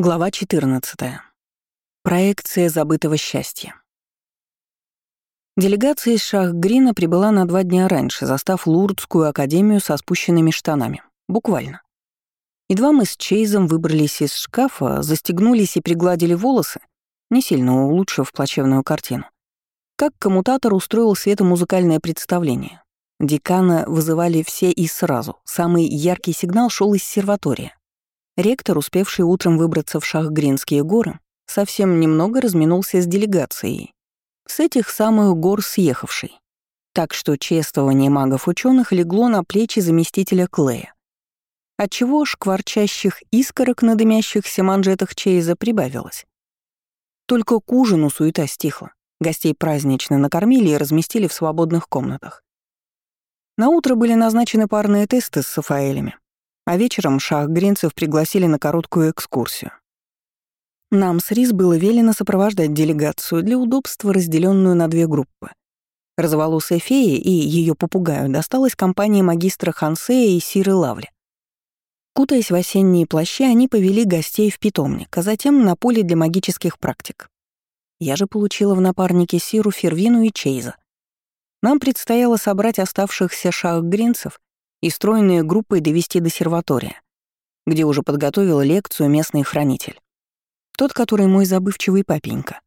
Глава 14. Проекция забытого счастья. Делегация из Шахгрина прибыла на два дня раньше, застав Лурдскую академию со спущенными штанами. Буквально. Едва мы с Чейзом выбрались из шкафа, застегнулись и пригладили волосы, не сильно улучшив плачевную картину. Как коммутатор устроил светомузыкальное представление. Декана вызывали все и сразу. Самый яркий сигнал шел из серватория. Ректор, успевший утром выбраться в Шахгринские горы, совсем немного разминулся с делегацией. С этих самых гор съехавший. Так что чествование магов ученых легло на плечи заместителя Клея. Отчего шкварчащих искорок на дымящихся манжетах Чейза прибавилось. Только к ужину суета стихла. Гостей празднично накормили и разместили в свободных комнатах. На утро были назначены парные тесты с Сафаэлями, а вечером Шах Гринцев пригласили на короткую экскурсию. Нам с Рис было велено сопровождать делегацию для удобства, разделенную на две группы. Розоволосая фея и ее попугаю досталась компании магистра Хансея и Сиры Лавли. Кутаясь в осенние плащи, они повели гостей в питомник, а затем на поле для магических практик. Я же получила в напарнике Сиру, Фервину и Чейза. Нам предстояло собрать оставшихся шах-гринцев и стройные группы довести до серватория, где уже подготовил лекцию местный хранитель. Тот, который мой забывчивый папенька.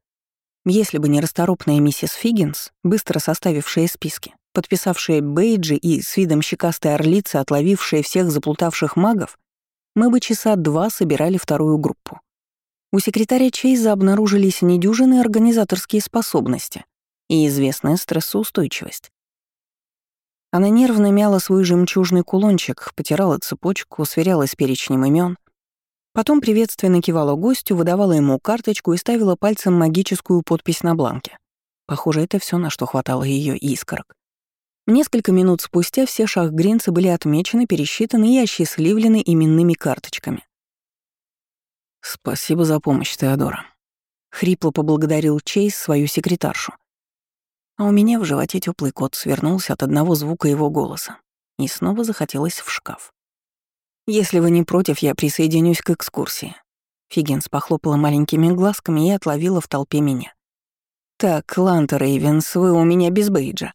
Если бы не расторопная миссис Фиггинс, быстро составившая списки, подписавшая бейджи и с видом щекастой орлицы отловившая всех заплутавших магов, мы бы часа два собирали вторую группу. У секретаря Чейза обнаружились недюжинные организаторские способности и известная стрессоустойчивость. Она нервно мяла свой жемчужный кулончик, потирала цепочку, сверяла с перечнем имен, Потом приветственно кивала гостю, выдавала ему карточку и ставила пальцем магическую подпись на бланке. Похоже, это все, на что хватало ее искорок. Несколько минут спустя все шахгринцы были отмечены, пересчитаны и осчастливлены именными карточками. «Спасибо за помощь, Теодора», — хрипло поблагодарил Чейз свою секретаршу. А у меня в животе теплый кот свернулся от одного звука его голоса, и снова захотелось в шкаф. «Если вы не против, я присоединюсь к экскурсии». Фиггинс похлопала маленькими глазками и отловила в толпе меня. «Так, Ланта Рейвенс, вы у меня без бейджа».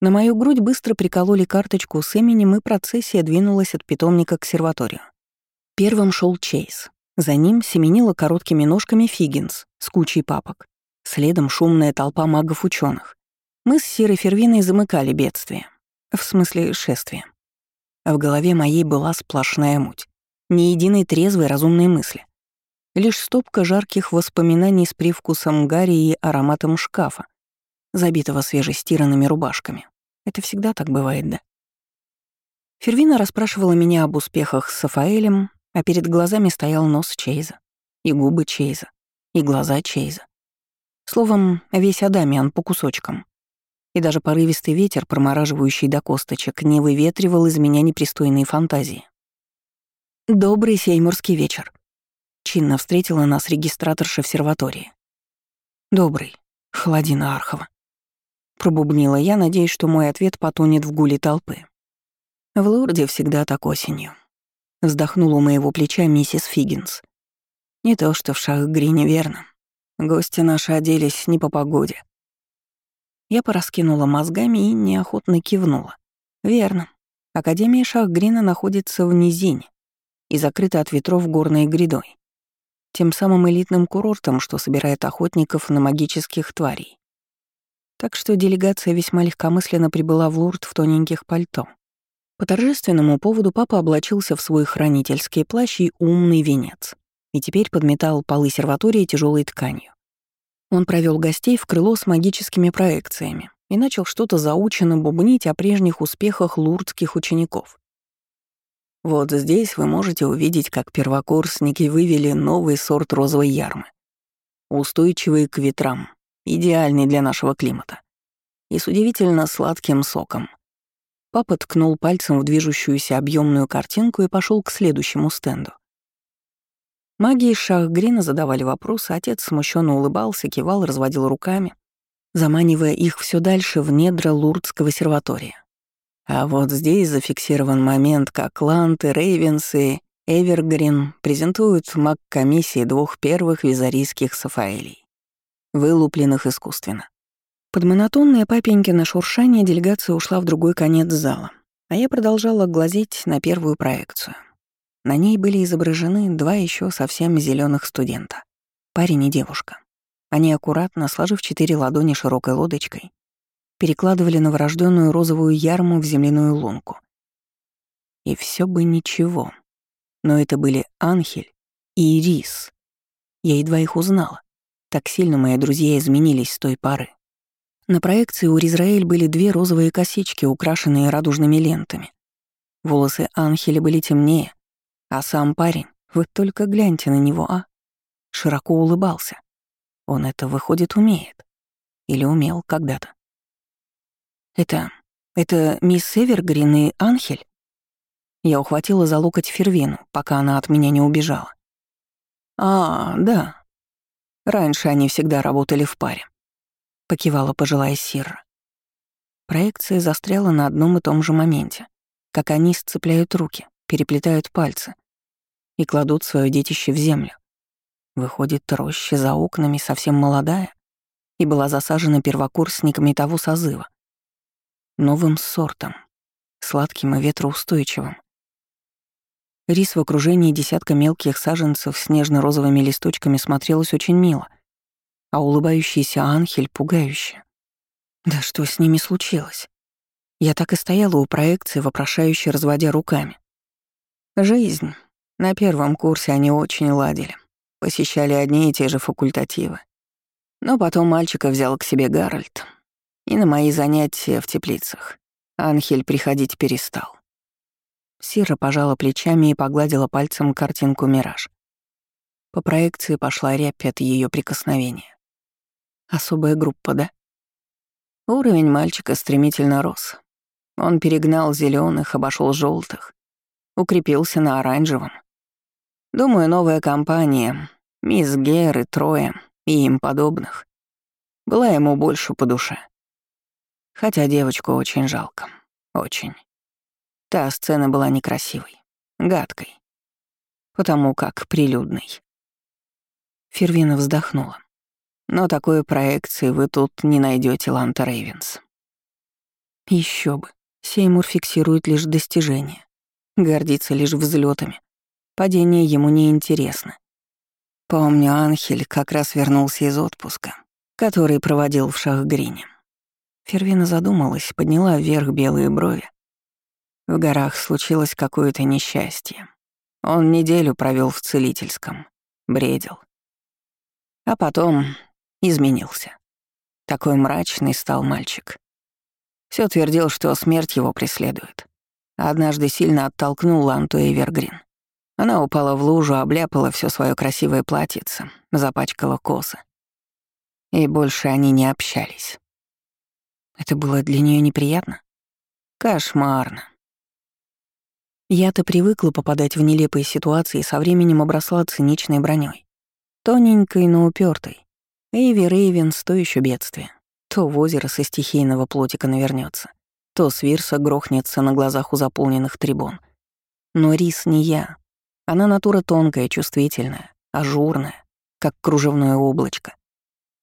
На мою грудь быстро прикололи карточку с именем, и процессия двинулась от питомника к серваторию. Первым шел Чейз. За ним семенила короткими ножками Фиггинс с кучей папок. Следом шумная толпа магов ученых. Мы с Сирой Фервиной замыкали бедствие. В смысле, шествие. В голове моей была сплошная муть. Ни единой трезвой разумной мысли. Лишь стопка жарких воспоминаний с привкусом гари и ароматом шкафа, забитого свежестиранными рубашками. Это всегда так бывает, да? Фервина расспрашивала меня об успехах с Сафаэлем, а перед глазами стоял нос Чейза, и губы Чейза, и глаза Чейза. Словом, весь Адамиан по кусочкам и даже порывистый ветер, промораживающий до косточек, не выветривал из меня непристойные фантазии. «Добрый сеймурский вечер», — чинно встретила нас регистраторша в серватории. «Добрый, Холодина Архова», — пробубнила я, надеясь, что мой ответ потонет в гуле толпы. «В Лорде всегда так осенью», — вздохнула у моего плеча миссис Фиггинс. «Не то что в Шахгрине, верно. Гости наши оделись не по погоде. Я пораскинула мозгами и неохотно кивнула. Верно. Академия Шахгрина находится в низине и закрыта от ветров горной грядой. Тем самым элитным курортом, что собирает охотников на магических тварей. Так что делегация весьма легкомысленно прибыла в Лурд в тоненьких пальто. По торжественному поводу папа облачился в свой хранительский плащ и умный венец, и теперь подметал полы серватории тяжелой тканью. Он провел гостей в крыло с магическими проекциями и начал что-то заученно бубнить о прежних успехах лурдских учеников. Вот здесь вы можете увидеть, как первокурсники вывели новый сорт розовой ярмы. Устойчивый к ветрам, идеальный для нашего климата. И с удивительно сладким соком. Папа ткнул пальцем в движущуюся объемную картинку и пошел к следующему стенду. Маги из Шахгрина задавали вопросы, отец смущенно улыбался, кивал, разводил руками, заманивая их все дальше в недра Лурдского серватория. А вот здесь зафиксирован момент, как Ланты, Рейвенсы Эвергрин презентует маг-комиссии двух первых визарийских сафаэлей, вылупленных искусственно. Под монотонное папенькино шуршание делегация ушла в другой конец зала, а я продолжала глазеть на первую проекцию. На ней были изображены два еще совсем зеленых студента — парень и девушка. Они аккуратно, сложив четыре ладони широкой лодочкой, перекладывали новорожденную розовую ярму в земляную лунку. И все бы ничего. Но это были Анхель и Ирис. Я едва их узнала. Так сильно мои друзья изменились с той поры. На проекции у Ризраэль были две розовые косички, украшенные радужными лентами. Волосы Анхеля были темнее, а сам парень, вы только гляньте на него, а? Широко улыбался. Он это, выходит, умеет. Или умел когда-то. Это... это мисс Эвергрин и Анхель? Я ухватила за локоть Фервину, пока она от меня не убежала. «А, да. Раньше они всегда работали в паре», — покивала пожилая Сирра. Проекция застряла на одном и том же моменте, как они сцепляют руки, переплетают пальцы и кладут свое детище в землю. Выходит, роща за окнами совсем молодая и была засажена первокурсниками того созыва. Новым сортом, сладким и ветроустойчивым. Рис в окружении десятка мелких саженцев с нежно-розовыми листочками смотрелась очень мило, а улыбающийся Анхель пугающе. Да что с ними случилось? Я так и стояла у проекции, вопрошающе разводя руками. Жизнь. На первом курсе они очень ладили. Посещали одни и те же факультативы. Но потом мальчика взял к себе Гарольд. И на мои занятия в теплицах Анхель приходить перестал. Сира пожала плечами и погладила пальцем картинку «Мираж». По проекции пошла рябь от ее прикосновения. Особая группа, да? Уровень мальчика стремительно рос. Он перегнал зеленых, обошел желтых, укрепился на оранжевом. Думаю, новая компания, мисс Гер и Троя и им подобных, была ему больше по душе. Хотя девочку очень жалко. Очень. Та сцена была некрасивой, гадкой. Потому как прилюдной. Фервина вздохнула. Но такой проекции вы тут не найдете, Ланта Рейвенс. Еще бы. Сеймур фиксирует лишь достижения гордится лишь взлетами. Падение ему не интересно. Помню, Анхель как раз вернулся из отпуска, который проводил в Шахгрине. Фервина задумалась, подняла вверх белые брови. В горах случилось какое-то несчастье. Он неделю провел в целительском, бредил. А потом изменился. Такой мрачный стал мальчик. Все твердил, что смерть его преследует. Однажды сильно оттолкнул Ланту Эвергрин. Она упала в лужу, обляпала все свое красивое платьице, запачкала косы. И больше они не общались. Это было для нее неприятно? Кошмарно. Я-то привыкла попадать в нелепые ситуации и со временем обросла циничной броней. Тоненькой, но упертой. Эйви Рейвенс — то еще бедствие. То в озеро со стихийного плотика навернется, то свирса грохнется на глазах у заполненных трибун. Но Рис не я. Она натура тонкая, чувствительная, ажурная, как кружевное облачко.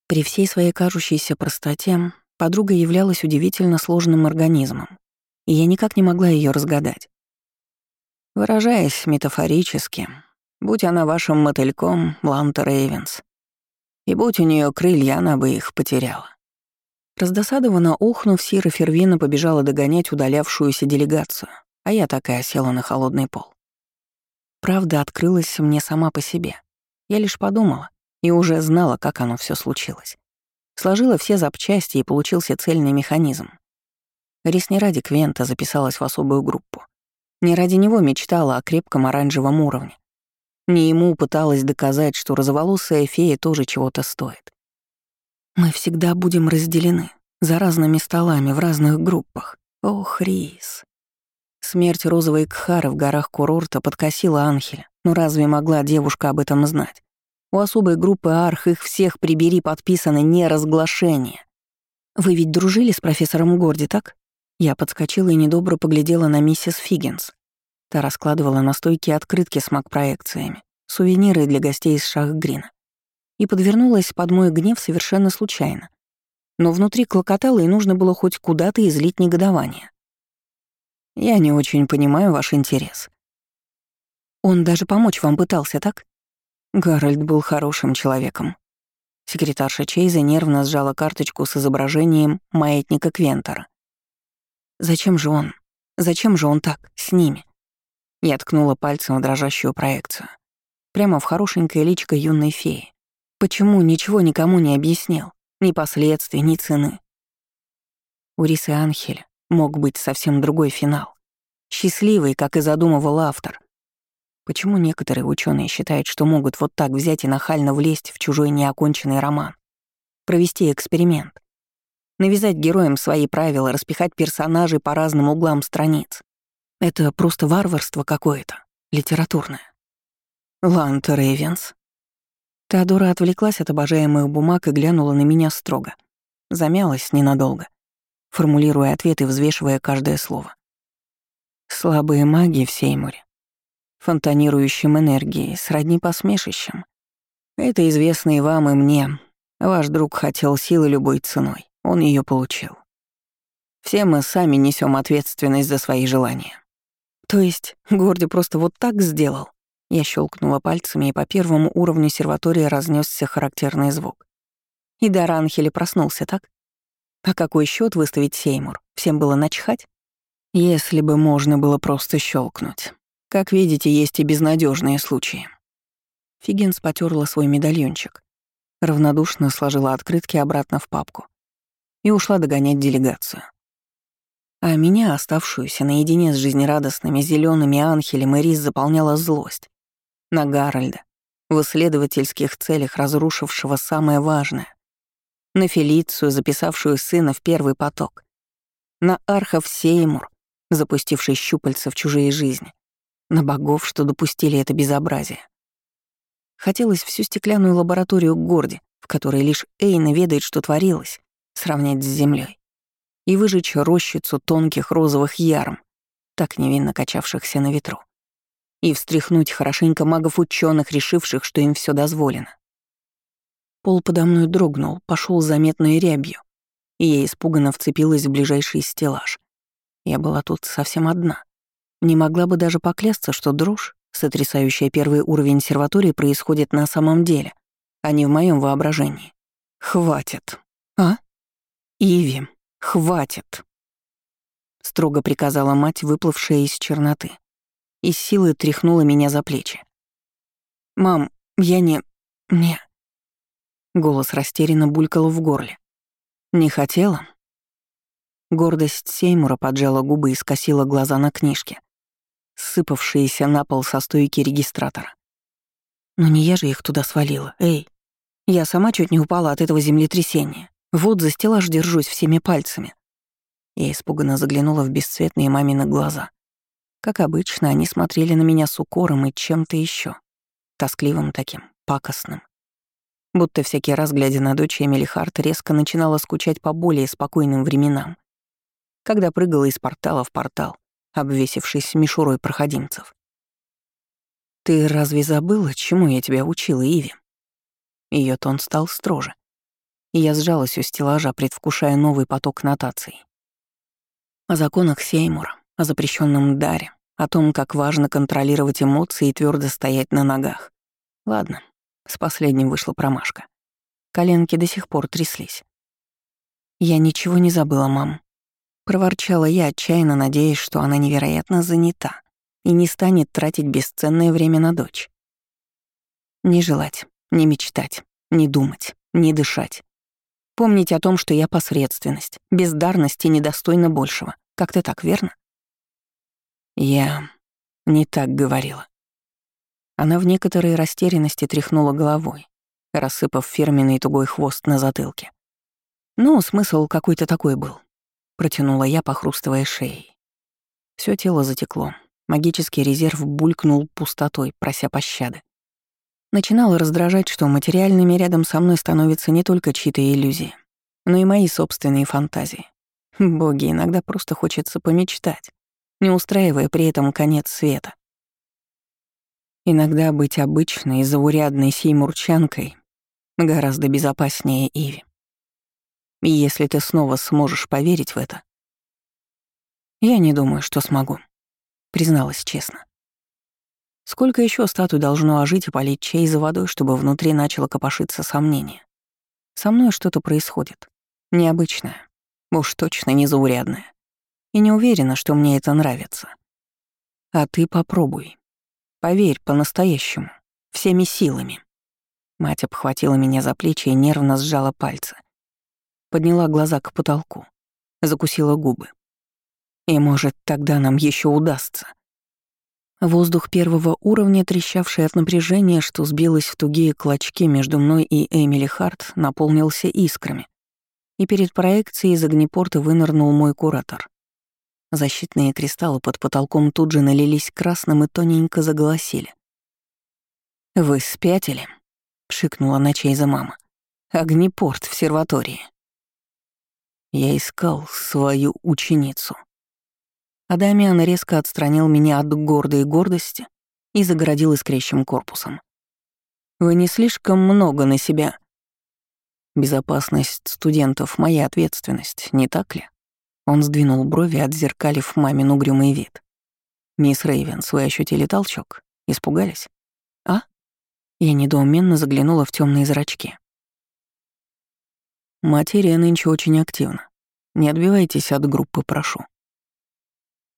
При всей своей кажущейся простоте подруга являлась удивительно сложным организмом, и я никак не могла ее разгадать. Выражаясь метафорически, будь она вашим мотыльком, Ланта Рейвенс, и будь у нее крылья, она бы их потеряла. Раздосадованно ухнув, Сира Фервина побежала догонять удалявшуюся делегацию, а я так и осела на холодный пол. Правда открылась мне сама по себе. Я лишь подумала и уже знала, как оно все случилось. Сложила все запчасти и получился цельный механизм. Рис не ради Квента записалась в особую группу. Не ради него мечтала о крепком оранжевом уровне. Не ему пыталась доказать, что розоволосая фея тоже чего-то стоит. Мы всегда будем разделены, за разными столами, в разных группах. Ох, Рис. Смерть розовой Кхары в горах курорта подкосила Анхеля. Но разве могла девушка об этом знать? У особой группы Арх их всех прибери подписано неразглашение. Вы ведь дружили с профессором Горди, так? Я подскочила и недобро поглядела на миссис Фиггинс. Та раскладывала на стойке открытки с маг-проекциями, сувениры для гостей из Шахгрина. И подвернулась под мой гнев совершенно случайно. Но внутри клокотало, и нужно было хоть куда-то излить негодование. «Я не очень понимаю ваш интерес». «Он даже помочь вам пытался, так?» Гарольд был хорошим человеком. Секретарша Чейза нервно сжала карточку с изображением маятника Квентора. «Зачем же он? Зачем же он так, с ними?» Я ткнула пальцем в дрожащую проекцию. Прямо в хорошенькое личико юной феи. Почему ничего никому не объяснил? Ни последствий, ни цены. У Рисы Анхеля мог быть совсем другой финал. Счастливый, как и задумывал автор. Почему некоторые ученые считают, что могут вот так взять и нахально влезть в чужой неоконченный роман? Провести эксперимент. Навязать героям свои правила, распихать персонажей по разным углам страниц. Это просто варварство какое-то, литературное. Лант Рейвенс. Теодора отвлеклась от обожаемых бумаг и глянула на меня строго. Замялась ненадолго, формулируя ответы и взвешивая каждое слово. Слабые маги в Сеймуре фонтанирующим энергией, сродни посмешищем. Это известно и вам, и мне. Ваш друг хотел силы любой ценой. Он ее получил. Все мы сами несем ответственность за свои желания. То есть Горди просто вот так сделал? Я щелкнула пальцами, и по первому уровню серватории разнесся характерный звук. И Даранхели проснулся, так? А какой счет выставить Сеймур? Всем было начхать? Если бы можно было просто щелкнуть. Как видите, есть и безнадежные случаи. Фигенс потерла свой медальончик, равнодушно сложила открытки обратно в папку и ушла догонять делегацию. А меня, оставшуюся наедине с жизнерадостными зелеными анхелем и рис, заполняла злость. На Гарольда, в исследовательских целях разрушившего самое важное. На Фелицию, записавшую сына в первый поток. На Архов Сеймур, запустивший щупальца в чужие жизни на богов, что допустили это безобразие. Хотелось всю стеклянную лабораторию Горди, в которой лишь Эйна ведает, что творилось, сравнять с землей, и выжечь рощицу тонких розовых ярм, так невинно качавшихся на ветру, и встряхнуть хорошенько магов ученых, решивших, что им все дозволено. Пол подо мной дрогнул, пошел заметной рябью, и я испуганно вцепилась в ближайший стеллаж. Я была тут совсем одна. Не могла бы даже поклясться, что дрожь, сотрясающая первый уровень серватории, происходит на самом деле, а не в моем воображении. «Хватит!» «А?» «Иви, хватит!» Строго приказала мать, выплывшая из черноты, и силой тряхнула меня за плечи. «Мам, я не... не...» Голос растерянно булькал в горле. «Не хотела?» Гордость Сеймура поджала губы и скосила глаза на книжке сыпавшиеся на пол со стойки регистратора. Но не я же их туда свалила, эй. Я сама чуть не упала от этого землетрясения. Вот за стеллаж держусь всеми пальцами. Я испуганно заглянула в бесцветные мамины глаза. Как обычно, они смотрели на меня с укором и чем-то еще, Тоскливым таким, пакостным. Будто всякий раз, глядя на дочь, Эмили Харт резко начинала скучать по более спокойным временам. Когда прыгала из портала в портал, обвесившись мишурой проходимцев. «Ты разве забыла, чему я тебя учила, Иви?» Ее тон стал строже, и я сжалась у стеллажа, предвкушая новый поток нотаций. О законах Сеймура, о запрещенном даре, о том, как важно контролировать эмоции и твердо стоять на ногах. Ладно, с последним вышла промашка. Коленки до сих пор тряслись. «Я ничего не забыла, мам», Проворчала я, отчаянно надеясь, что она невероятно занята и не станет тратить бесценное время на дочь. Не желать, не мечтать, не думать, не дышать. Помнить о том, что я посредственность, бездарность и недостойна большего. Как-то так, верно? Я не так говорила. Она в некоторой растерянности тряхнула головой, рассыпав фирменный тугой хвост на затылке. Ну, смысл какой-то такой был. Протянула я, похрустывая шеей. Все тело затекло. Магический резерв булькнул пустотой, прося пощады. Начинало раздражать, что материальными рядом со мной становятся не только чьи-то иллюзии, но и мои собственные фантазии. Боги, иногда просто хочется помечтать. Не устраивая при этом конец света. Иногда быть обычной, заурядной сеймурчанкой гораздо безопаснее Иви. И если ты снова сможешь поверить в это, я не думаю, что смогу, призналась честно. Сколько еще статуй должно ожить и полить чей за водой, чтобы внутри начало копошиться сомнение? Со мной что-то происходит. Необычное. Уж точно незаурядное. И не уверена, что мне это нравится. А ты попробуй. Поверь по-настоящему. Всеми силами. Мать обхватила меня за плечи и нервно сжала пальцы. Подняла глаза к потолку. Закусила губы. И, может, тогда нам еще удастся. Воздух первого уровня, трещавший от напряжения, что сбилось в тугие клочки между мной и Эмили Харт, наполнился искрами. И перед проекцией из огнепорта вынырнул мой куратор. Защитные кристаллы под потолком тут же налились красным и тоненько заголосили. «Вы спятили?» — шикнула на Чейза мама. «Огнепорт в серватории». Я искал свою ученицу. Адамиан резко отстранил меня от гордой гордости и загородил искрящим корпусом. «Вы не слишком много на себя...» «Безопасность студентов — моя ответственность, не так ли?» Он сдвинул брови, отзеркалив мамин угрюмый вид. «Мисс Рейвенс, вы ощутили толчок? Испугались?» «А?» Я недоуменно заглянула в темные зрачки. «Материя нынче очень активна. Не отбивайтесь от группы, прошу».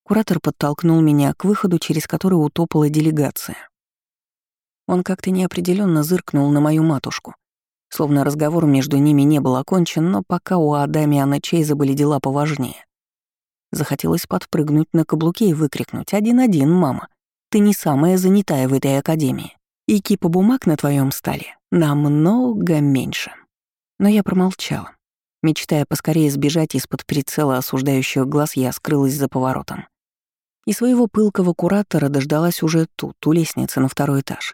Куратор подтолкнул меня к выходу, через который утопала делегация. Он как-то неопределенно зыркнул на мою матушку, словно разговор между ними не был окончен, но пока у Адамиана Чейза были дела поважнее. Захотелось подпрыгнуть на каблуке и выкрикнуть «Один-один, мама! Ты не самая занятая в этой академии, и кипа бумаг на твоем столе намного меньше». Но я промолчала. Мечтая поскорее сбежать из-под прицела осуждающих глаз, я скрылась за поворотом и своего пылкого куратора дождалась уже тут, у лестницы на второй этаж.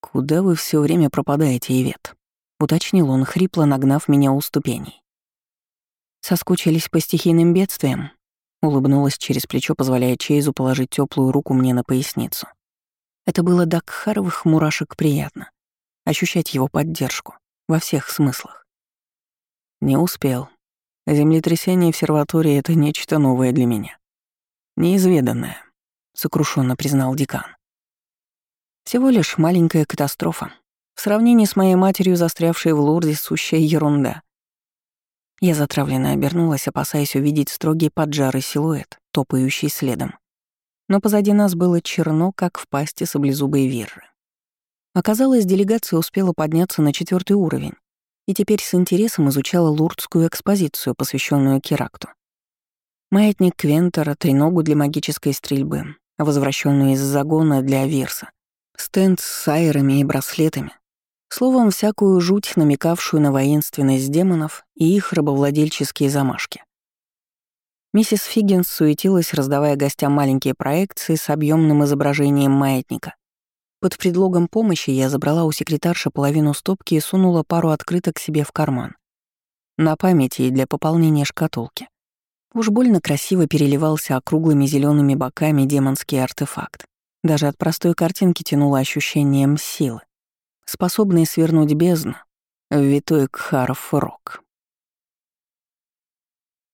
«Куда вы все время пропадаете, Ивет?» — уточнил он, хрипло нагнав меня у ступеней. «Соскучились по стихийным бедствиям?» — улыбнулась через плечо, позволяя Чейзу положить теплую руку мне на поясницу. Это было до кхаровых мурашек приятно. Ощущать его поддержку. Во всех смыслах. Не успел. Землетрясение в серватории — это нечто новое для меня. Неизведанное, сокрушенно признал декан. Всего лишь маленькая катастрофа. В сравнении с моей матерью, застрявшей в Лурде, сущая ерунда. Я затравленно обернулась, опасаясь увидеть строгий поджарый силуэт, топающий следом. Но позади нас было черно, как в пасти саблезубой вирры. Оказалось, делегация успела подняться на четвертый уровень и теперь с интересом изучала лурдскую экспозицию, посвященную Керакту. Маятник Квентера, треногу для магической стрельбы, возвращенную из загона для Авирса, стенд с сайрами и браслетами. Словом, всякую жуть, намекавшую на воинственность демонов и их рабовладельческие замашки. Миссис Фиггинс суетилась, раздавая гостям маленькие проекции с объемным изображением маятника. Под предлогом помощи я забрала у секретарши половину стопки и сунула пару открыток себе в карман. На памяти и для пополнения шкатулки. Уж больно красиво переливался округлыми зелеными боками демонский артефакт. Даже от простой картинки тянуло ощущением силы, способной свернуть бездну в витой Кхаров.